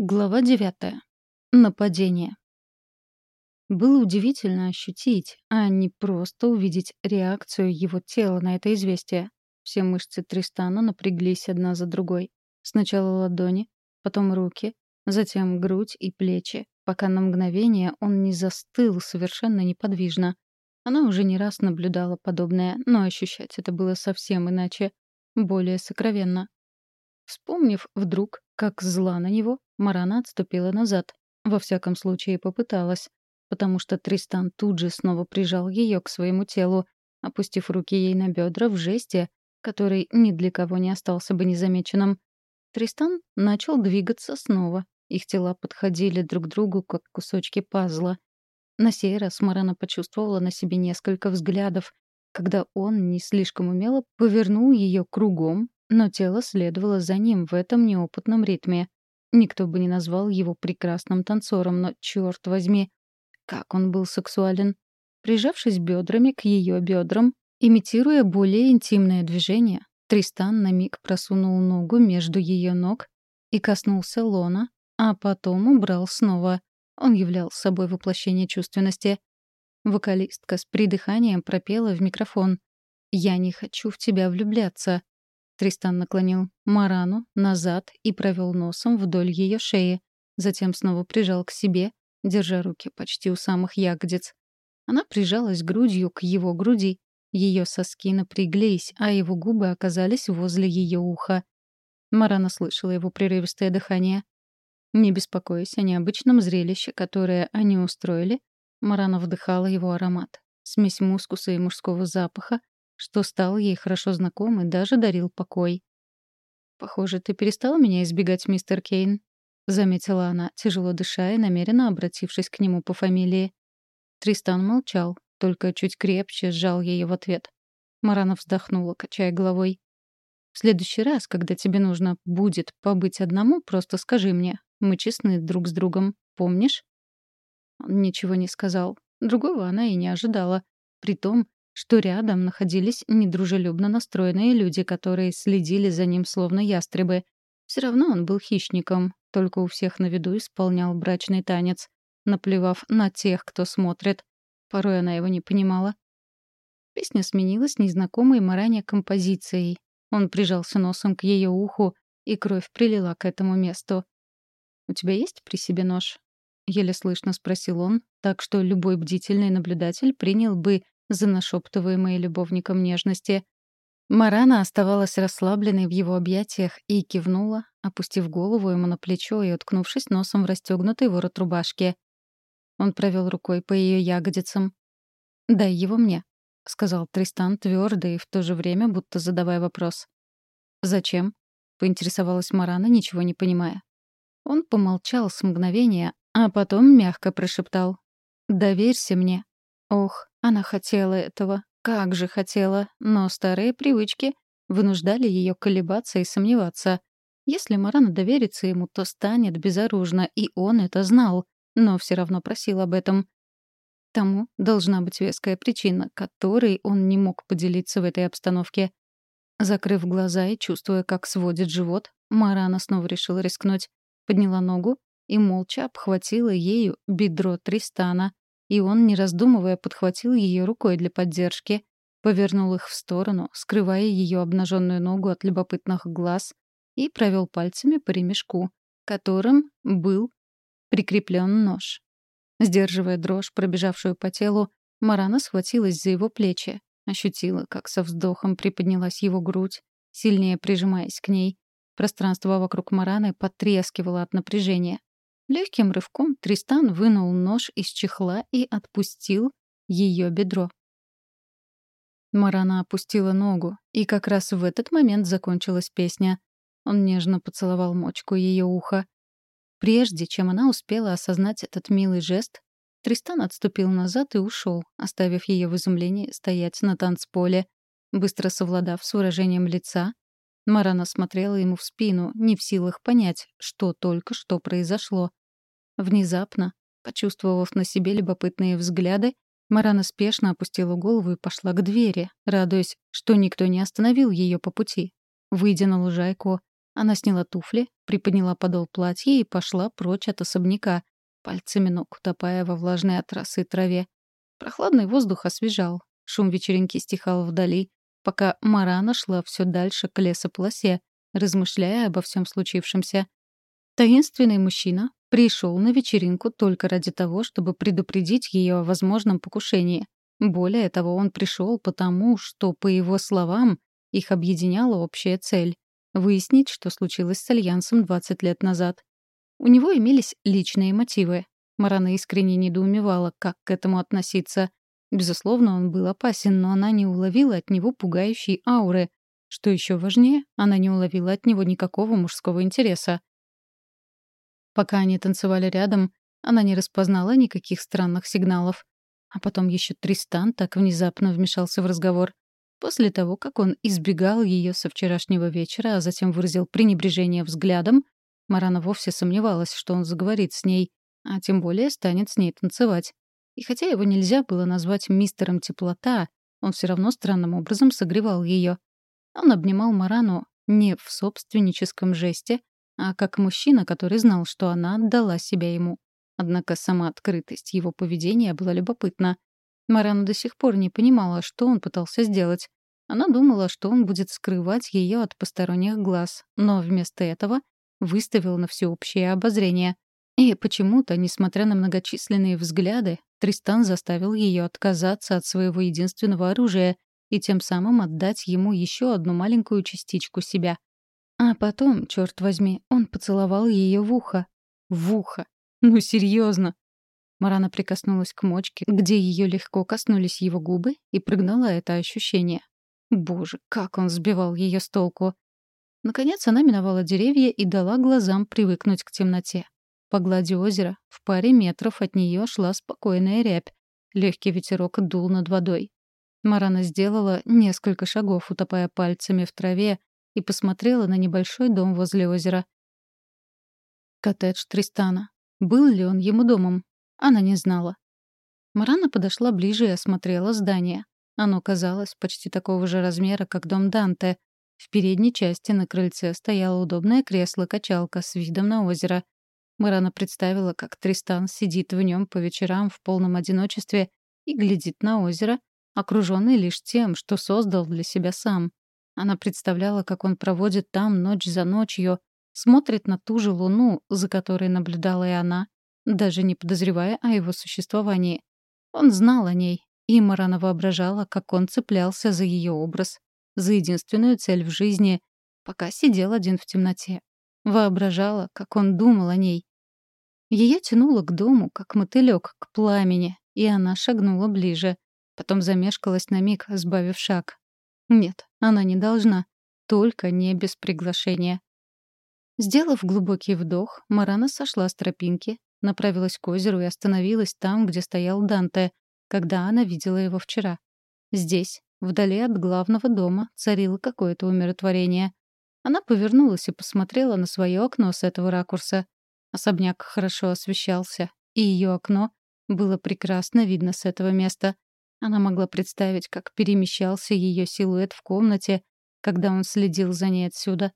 Глава девятая. Нападение. Было удивительно ощутить, а не просто увидеть реакцию его тела на это известие. Все мышцы Тристана напряглись одна за другой. Сначала ладони, потом руки, затем грудь и плечи, пока на мгновение он не застыл совершенно неподвижно. Она уже не раз наблюдала подобное, но ощущать это было совсем иначе, более сокровенно. Вспомнив вдруг, как зла на него, Марана отступила назад. Во всяком случае, попыталась. Потому что Тристан тут же снова прижал ее к своему телу, опустив руки ей на бедра в жесте, который ни для кого не остался бы незамеченным. Тристан начал двигаться снова. Их тела подходили друг к другу, как кусочки пазла. На сей раз Марана почувствовала на себе несколько взглядов, когда он не слишком умело повернул ее кругом, но тело следовало за ним в этом неопытном ритме. Никто бы не назвал его прекрасным танцором, но, черт возьми, как он был сексуален. Прижавшись бедрами к ее бедрам, имитируя более интимное движение, Тристан на миг просунул ногу между ее ног и коснулся лона, а потом убрал снова. Он являл собой воплощение чувственности. Вокалистка с придыханием пропела в микрофон. «Я не хочу в тебя влюбляться. Тристан наклонил Марану назад и провел носом вдоль ее шеи. Затем снова прижал к себе, держа руки почти у самых ягодиц. Она прижалась грудью к его груди. Ее соски напряглись, а его губы оказались возле ее уха. Марана слышала его прерывистое дыхание. Не беспокоясь о необычном зрелище, которое они устроили, Марана вдыхала его аромат. Смесь мускуса и мужского запаха, что стал ей хорошо знаком и даже дарил покой. «Похоже, ты перестала меня избегать, мистер Кейн», — заметила она, тяжело дыша и намеренно обратившись к нему по фамилии. Тристан молчал, только чуть крепче сжал ее в ответ. Марана вздохнула, качая головой. «В следующий раз, когда тебе нужно будет побыть одному, просто скажи мне. Мы честны друг с другом. Помнишь?» Он ничего не сказал. Другого она и не ожидала. Притом, что рядом находились недружелюбно настроенные люди, которые следили за ним словно ястребы. Все равно он был хищником, только у всех на виду исполнял брачный танец, наплевав на тех, кто смотрит. Порой она его не понимала. Песня сменилась незнакомой Маране композицией. Он прижался носом к ее уху, и кровь прилила к этому месту. «У тебя есть при себе нож?» — еле слышно спросил он, так что любой бдительный наблюдатель принял бы за нашептываемые любовником нежности. Марана оставалась расслабленной в его объятиях и кивнула, опустив голову ему на плечо и уткнувшись носом в расстегнутый ворот рубашки. Он провел рукой по ее ягодицам. «Дай его мне», — сказал Тристан твердо и в то же время будто задавая вопрос. «Зачем?» — поинтересовалась Марана, ничего не понимая. Он помолчал с мгновения, а потом мягко прошептал. «Доверься мне». Ох, она хотела этого. Как же хотела. Но старые привычки вынуждали ее колебаться и сомневаться. Если Марана доверится ему, то станет безоружна, и он это знал, но все равно просил об этом. Тому должна быть веская причина, которой он не мог поделиться в этой обстановке. Закрыв глаза и чувствуя, как сводит живот, Марана снова решила рискнуть. Подняла ногу и молча обхватила ею бедро Тристана, и он, не раздумывая, подхватил ее рукой для поддержки, повернул их в сторону, скрывая ее обнаженную ногу от любопытных глаз, и провел пальцами по ремешку, которым был прикреплен нож. Сдерживая дрожь, пробежавшую по телу, Марана схватилась за его плечи, ощутила, как со вздохом приподнялась его грудь, сильнее прижимаясь к ней. Пространство вокруг Мараны потрескивало от напряжения. Легким рывком Тристан вынул нож из чехла и отпустил ее бедро. Марана опустила ногу, и как раз в этот момент закончилась песня. Он нежно поцеловал мочку ее уха. Прежде чем она успела осознать этот милый жест, Тристан отступил назад и ушел, оставив ее в изумлении стоять на танцполе. Быстро совладав с выражением лица, Марана смотрела ему в спину, не в силах понять, что только что произошло. Внезапно, почувствовав на себе любопытные взгляды, Марана спешно опустила голову и пошла к двери, радуясь, что никто не остановил ее по пути. Выйдя на лужайку, Она сняла туфли, приподняла подол платья и пошла прочь от особняка, пальцами ног утопая во влажной от росы траве. Прохладный воздух освежал, шум вечеринки стихал вдали, пока Марана шла все дальше к лесополосе, размышляя обо всем случившемся. Таинственный мужчина пришел на вечеринку только ради того, чтобы предупредить ее о возможном покушении. Более того, он пришел потому, что, по его словам, их объединяла общая цель — выяснить, что случилось с Альянсом 20 лет назад. У него имелись личные мотивы. Марана искренне недоумевала, как к этому относиться. Безусловно, он был опасен, но она не уловила от него пугающей ауры. Что еще важнее, она не уловила от него никакого мужского интереса. Пока они танцевали рядом, она не распознала никаких странных сигналов. А потом еще Тристан так внезапно вмешался в разговор. После того, как он избегал ее со вчерашнего вечера, а затем выразил пренебрежение взглядом, Марана вовсе сомневалась, что он заговорит с ней, а тем более станет с ней танцевать. И хотя его нельзя было назвать мистером теплота, он все равно странным образом согревал ее. Он обнимал Марану не в собственническом жесте, а как мужчина, который знал, что она отдала себя ему. Однако сама открытость его поведения была любопытна. Марана до сих пор не понимала, что он пытался сделать. Она думала, что он будет скрывать ее от посторонних глаз, но вместо этого выставил на всеобщее обозрение. И почему-то, несмотря на многочисленные взгляды, Тристан заставил ее отказаться от своего единственного оружия и тем самым отдать ему еще одну маленькую частичку себя. А потом, черт возьми, он поцеловал ее в ухо. В ухо. Ну, серьезно. Марана прикоснулась к мочке, где ее легко коснулись его губы, и прыгнула это ощущение. Боже, как он сбивал ее с толку. Наконец она миновала деревья и дала глазам привыкнуть к темноте. По глади озера в паре метров от нее шла спокойная рябь. Легкий ветерок дул над водой. Марана сделала несколько шагов, утопая пальцами в траве, и посмотрела на небольшой дом возле озера. Коттедж Тристана. Был ли он ему домом? Она не знала. Марана подошла ближе и осмотрела здание. Оно казалось почти такого же размера, как дом Данте. В передней части на крыльце стояло удобное кресло-качалка с видом на озеро. Марана представила, как Тристан сидит в нем по вечерам в полном одиночестве и глядит на озеро, окруженный лишь тем, что создал для себя сам. Она представляла, как он проводит там ночь за ночью, смотрит на ту же луну, за которой наблюдала и она, даже не подозревая о его существовании. Он знал о ней, и Марана воображала, как он цеплялся за ее образ, за единственную цель в жизни, пока сидел один в темноте. Воображала, как он думал о ней. Ее тянуло к дому, как мотылек к пламени, и она шагнула ближе. Потом замешкалась на миг, сбавив шаг. Нет, она не должна. Только не без приглашения. Сделав глубокий вдох, Марана сошла с тропинки, направилась к озеру и остановилась там, где стоял Данте, когда она видела его вчера. Здесь, вдали от главного дома, царило какое-то умиротворение. Она повернулась и посмотрела на свое окно с этого ракурса. Особняк хорошо освещался, и ее окно было прекрасно видно с этого места. Она могла представить, как перемещался ее силуэт в комнате, когда он следил за ней отсюда.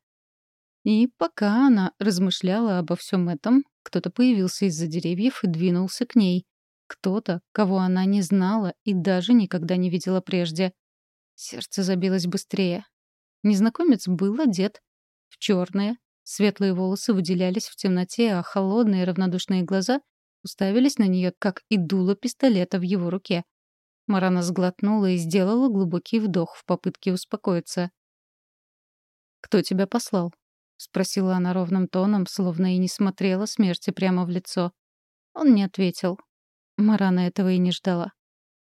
И пока она размышляла обо всем этом, кто-то появился из-за деревьев и двинулся к ней. Кто-то, кого она не знала и даже никогда не видела прежде. Сердце забилось быстрее. Незнакомец был одет в черное, светлые волосы выделялись в темноте, а холодные равнодушные глаза уставились на нее, как и дуло пистолета в его руке. Марана сглотнула и сделала глубокий вдох в попытке успокоиться. «Кто тебя послал?» — спросила она ровным тоном, словно и не смотрела смерти прямо в лицо. Он не ответил. Марана этого и не ждала.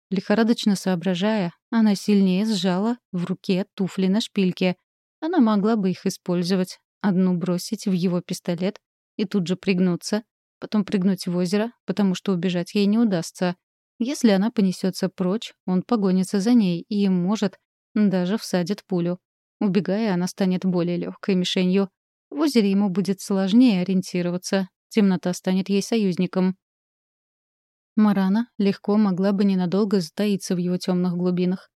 Лихорадочно соображая, она сильнее сжала в руке туфли на шпильке. Она могла бы их использовать, одну бросить в его пистолет и тут же пригнуться, потом прыгнуть в озеро, потому что убежать ей не удастся. Если она понесется прочь, он погонится за ней и, может, даже всадит пулю. Убегая, она станет более легкой мишенью. В озере ему будет сложнее ориентироваться. Темнота станет ей союзником. Марана легко могла бы ненадолго затаиться в его темных глубинах.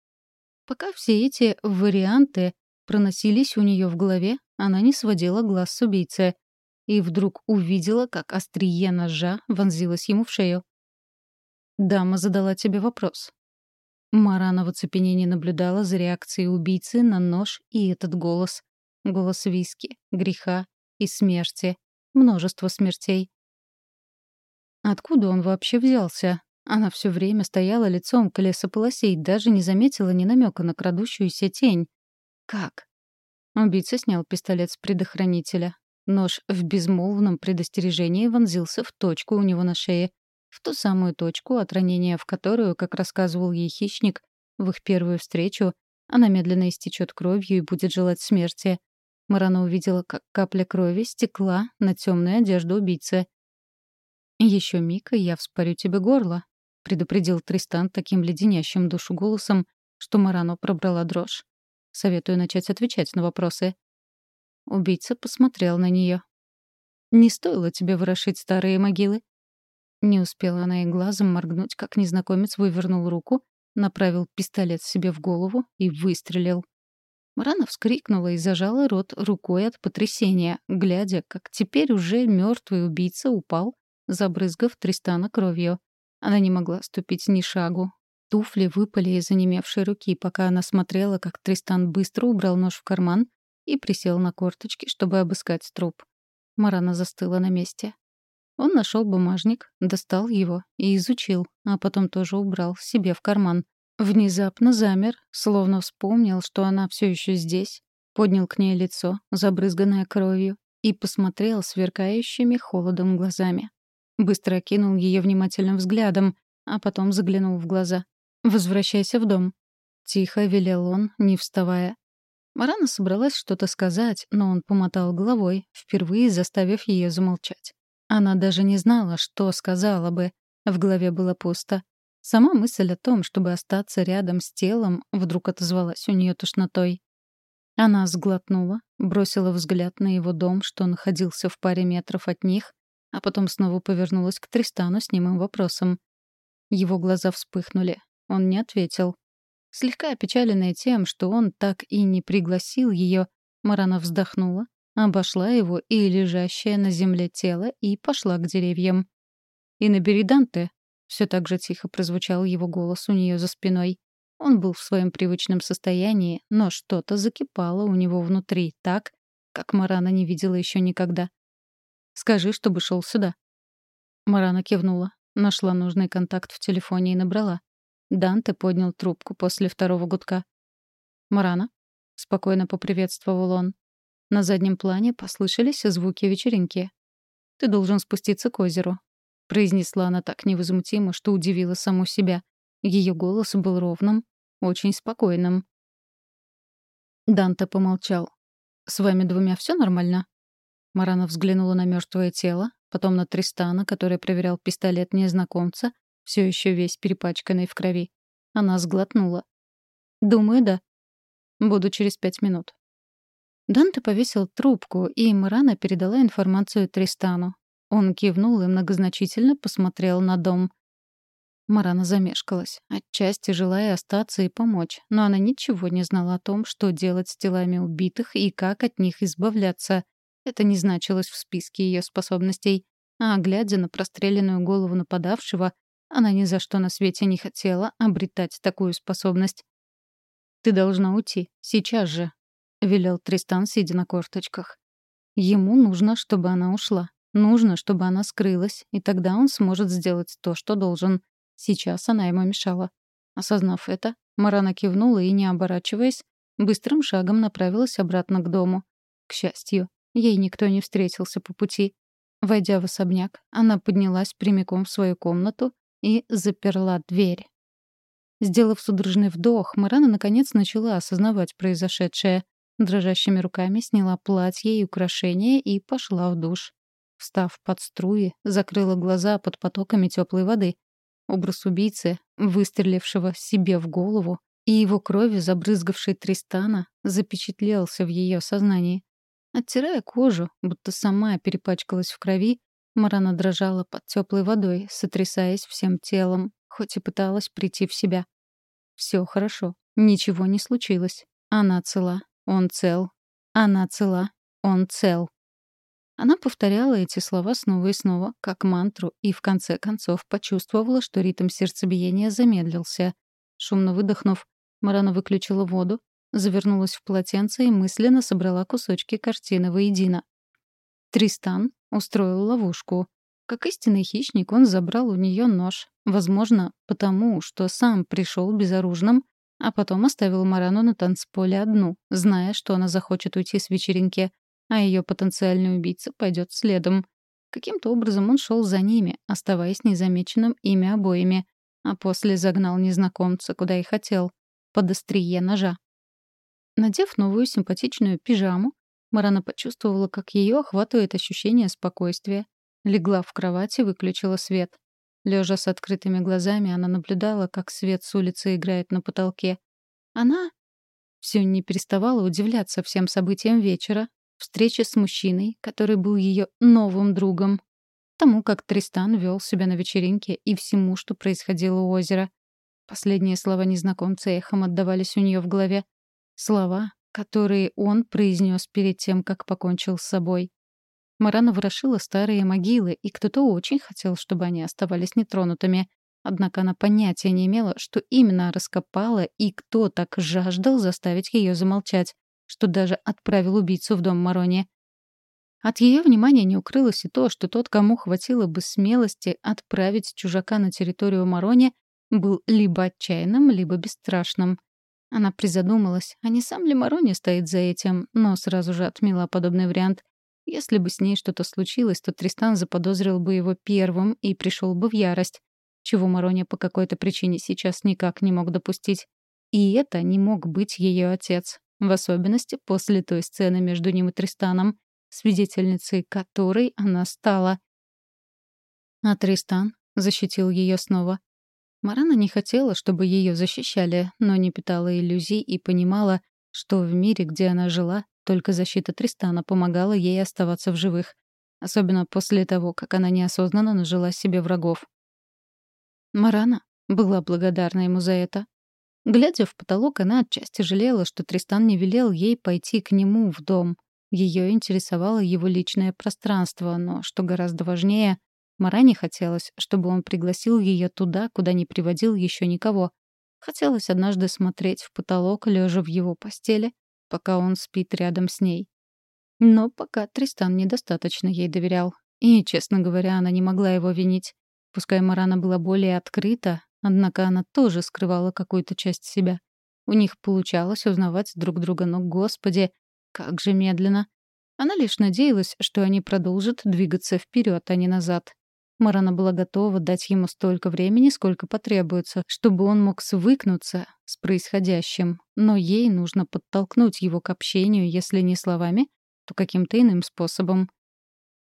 Пока все эти варианты проносились у нее в голове, она не сводила глаз с убийцы. И вдруг увидела, как острие ножа вонзилось ему в шею. «Дама задала тебе вопрос». Марана в оцепенении наблюдала за реакцией убийцы на нож и этот голос. Голос виски, греха и смерти. Множество смертей. Откуда он вообще взялся? Она все время стояла лицом к лесополосе и даже не заметила ни намека на крадущуюся тень. Как? Убийца снял пистолет с предохранителя. Нож в безмолвном предостережении вонзился в точку у него на шее. В ту самую точку, от ранения в которую, как рассказывал ей хищник, в их первую встречу, она медленно истечет кровью и будет желать смерти. Марана увидела, как капля крови стекла на темную одежду убийцы. Еще миг, и я вспорю тебе горло», — предупредил Тристан таким леденящим душу голосом, что Марану пробрала дрожь. «Советую начать отвечать на вопросы». Убийца посмотрел на нее. «Не стоило тебе ворошить старые могилы?» Не успела она и глазом моргнуть, как незнакомец вывернул руку, направил пистолет себе в голову и выстрелил. Марана вскрикнула и зажала рот рукой от потрясения, глядя, как теперь уже мертвый убийца упал забрызгав Тристана кровью. Она не могла ступить ни шагу. Туфли выпали из онемевшей руки, пока она смотрела, как Тристан быстро убрал нож в карман и присел на корточки, чтобы обыскать труп. Марана застыла на месте. Он нашел бумажник, достал его и изучил, а потом тоже убрал себе в карман. Внезапно замер, словно вспомнил, что она все еще здесь, поднял к ней лицо, забрызганное кровью, и посмотрел сверкающими холодом глазами. Быстро окинул ее внимательным взглядом, а потом заглянул в глаза. «Возвращайся в дом». Тихо велел он, не вставая. Марана собралась что-то сказать, но он помотал головой, впервые заставив ее замолчать. Она даже не знала, что сказала бы. В голове было пусто. Сама мысль о том, чтобы остаться рядом с телом, вдруг отозвалась у нее тошнотой. Она сглотнула, бросила взгляд на его дом, что находился в паре метров от них, а потом снова повернулась к Тристану с немым вопросом. Его глаза вспыхнули. Он не ответил. Слегка опечаленная тем, что он так и не пригласил ее, Марана вздохнула, обошла его и лежащее на земле тело и пошла к деревьям. «И набери Данте», — все так же тихо прозвучал его голос у нее за спиной. Он был в своем привычном состоянии, но что-то закипало у него внутри так, как Марана не видела еще никогда. Скажи, чтобы шел сюда». Марана кивнула, нашла нужный контакт в телефоне и набрала. Данте поднял трубку после второго гудка. «Марана?» — спокойно поприветствовал он. На заднем плане послышались звуки вечеринки. «Ты должен спуститься к озеру», — произнесла она так невозмутимо, что удивила саму себя. Ее голос был ровным, очень спокойным. Данте помолчал. «С вами двумя все нормально?» Марана взглянула на мертвое тело, потом на Тристана, который проверял пистолет незнакомца, все еще весь перепачканный в крови. Она сглотнула. «Думаю, да. Буду через пять минут». Данте повесил трубку, и Марана передала информацию Тристану. Он кивнул и многозначительно посмотрел на дом. Марана замешкалась, отчасти желая остаться и помочь, но она ничего не знала о том, что делать с телами убитых и как от них избавляться. Это не значилось в списке ее способностей. А глядя на простреленную голову нападавшего, она ни за что на свете не хотела обретать такую способность. «Ты должна уйти. Сейчас же», — велел Тристан, сидя на корточках. Ему нужно, чтобы она ушла. Нужно, чтобы она скрылась, и тогда он сможет сделать то, что должен. Сейчас она ему мешала. Осознав это, Марана кивнула и, не оборачиваясь, быстрым шагом направилась обратно к дому. К счастью, Ей никто не встретился по пути. Войдя в особняк, она поднялась прямиком в свою комнату и заперла дверь. Сделав судорожный вдох, Марана наконец начала осознавать произошедшее. Дрожащими руками сняла платье и украшения и пошла в душ. Встав под струи, закрыла глаза под потоками теплой воды. Образ убийцы, выстрелившего себе в голову, и его крови, забрызгавшей Тристана, запечатлелся в ее сознании. Оттирая кожу, будто сама перепачкалась в крови, Марана дрожала под теплой водой, сотрясаясь всем телом, хоть и пыталась прийти в себя. Все хорошо, ничего не случилось. Она цела, он цел. Она цела, он цел. Она повторяла эти слова снова и снова, как мантру, и в конце концов почувствовала, что ритм сердцебиения замедлился. Шумно выдохнув, Марана выключила воду, завернулась в полотенце и мысленно собрала кусочки картины воедино. Тристан устроил ловушку. Как истинный хищник, он забрал у нее нож. Возможно, потому, что сам пришел безоружным, а потом оставил Марану на танцполе одну, зная, что она захочет уйти с вечеринки, а ее потенциальный убийца пойдет следом. Каким-то образом он шел за ними, оставаясь незамеченным ими обоими, а после загнал незнакомца, куда и хотел, под острие ножа. Надев новую симпатичную пижаму, Марана почувствовала, как ее охватывает ощущение спокойствия. Легла в кровать и выключила свет. Лежа с открытыми глазами, она наблюдала, как свет с улицы играет на потолке. Она все не переставала удивляться всем событиям вечера, встрече с мужчиной, который был ее новым другом, тому, как Тристан вел себя на вечеринке и всему, что происходило у озера. Последние слова незнакомца эхом отдавались у нее в голове. Слова, которые он произнес перед тем, как покончил с собой. Марана ворошила старые могилы, и кто-то очень хотел, чтобы они оставались нетронутыми. Однако она понятия не имела, что именно раскопала и кто так жаждал заставить ее замолчать, что даже отправил убийцу в дом Марони. От ее внимания не укрылось и то, что тот, кому хватило бы смелости отправить чужака на территорию Марони, был либо отчаянным, либо бесстрашным. Она призадумалась, а не сам ли Марони стоит за этим, но сразу же отмела подобный вариант. Если бы с ней что-то случилось, то Тристан заподозрил бы его первым и пришел бы в ярость, чего Марони по какой-то причине сейчас никак не мог допустить. И это не мог быть ее отец, в особенности после той сцены между ним и Тристаном, свидетельницей которой она стала. А Тристан защитил ее снова. Марана не хотела, чтобы ее защищали, но не питала иллюзий и понимала, что в мире, где она жила, только защита Тристана помогала ей оставаться в живых. Особенно после того, как она неосознанно нажила себе врагов. Марана была благодарна ему за это. Глядя в потолок, она отчасти жалела, что Тристан не велел ей пойти к нему в дом. Ее интересовало его личное пространство, но, что гораздо важнее, Маране хотелось, чтобы он пригласил ее туда, куда не приводил еще никого. Хотелось однажды смотреть в потолок, лежа в его постели, пока он спит рядом с ней. Но пока Тристан недостаточно ей доверял. И, честно говоря, она не могла его винить. Пускай Марана была более открыта, однако она тоже скрывала какую-то часть себя. У них получалось узнавать друг друга, но, господи, как же медленно. Она лишь надеялась, что они продолжат двигаться вперед, а не назад. Марана была готова дать ему столько времени, сколько потребуется, чтобы он мог свыкнуться с происходящим, но ей нужно подтолкнуть его к общению, если не словами, то каким-то иным способом.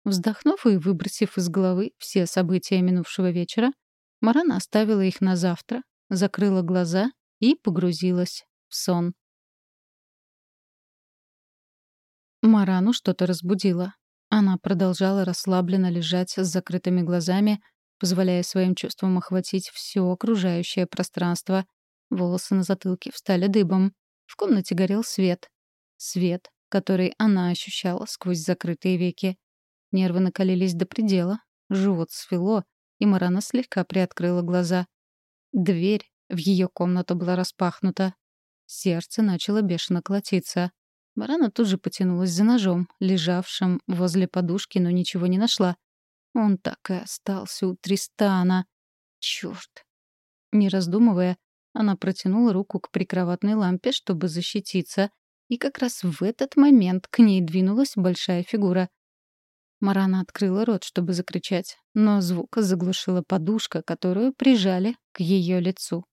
Вздохнув и выбросив из головы все события минувшего вечера, Марана оставила их на завтра, закрыла глаза и погрузилась в сон. Марану что-то разбудило. Она продолжала расслабленно лежать с закрытыми глазами, позволяя своим чувствам охватить все окружающее пространство. Волосы на затылке встали дыбом. В комнате горел свет. Свет, который она ощущала сквозь закрытые веки. Нервы накалились до предела, живот свело, и Марана слегка приоткрыла глаза. Дверь в ее комнату была распахнута. Сердце начало бешено колотиться. Барана тут же потянулась за ножом, лежавшим возле подушки, но ничего не нашла. Он так и остался у Тристана. Чёрт. Не раздумывая, она протянула руку к прикроватной лампе, чтобы защититься, и как раз в этот момент к ней двинулась большая фигура. Марана открыла рот, чтобы закричать, но звук заглушила подушка, которую прижали к ее лицу.